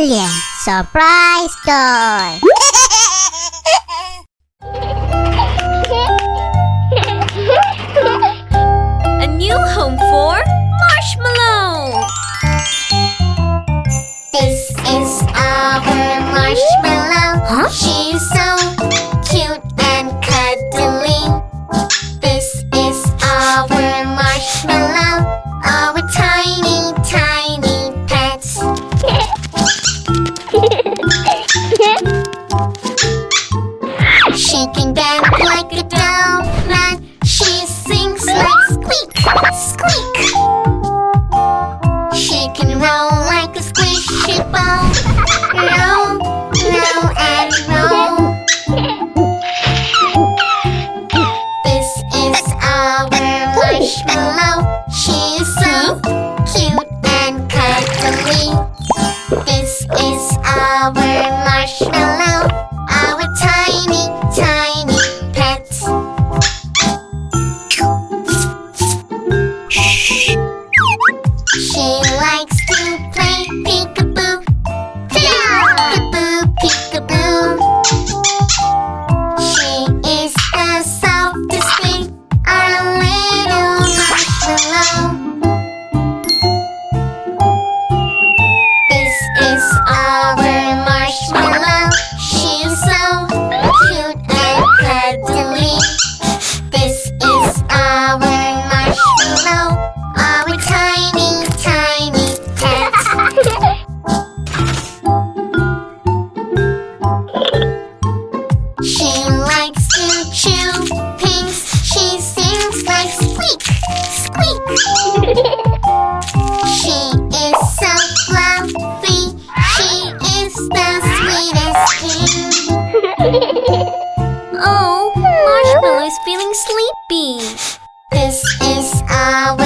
Alien Surprise Toy! A new home for Marshmallow! This is our Marshmallow. Huh? She's so our marshmallow. oh, Marshmallow's feeling sleepy. This is our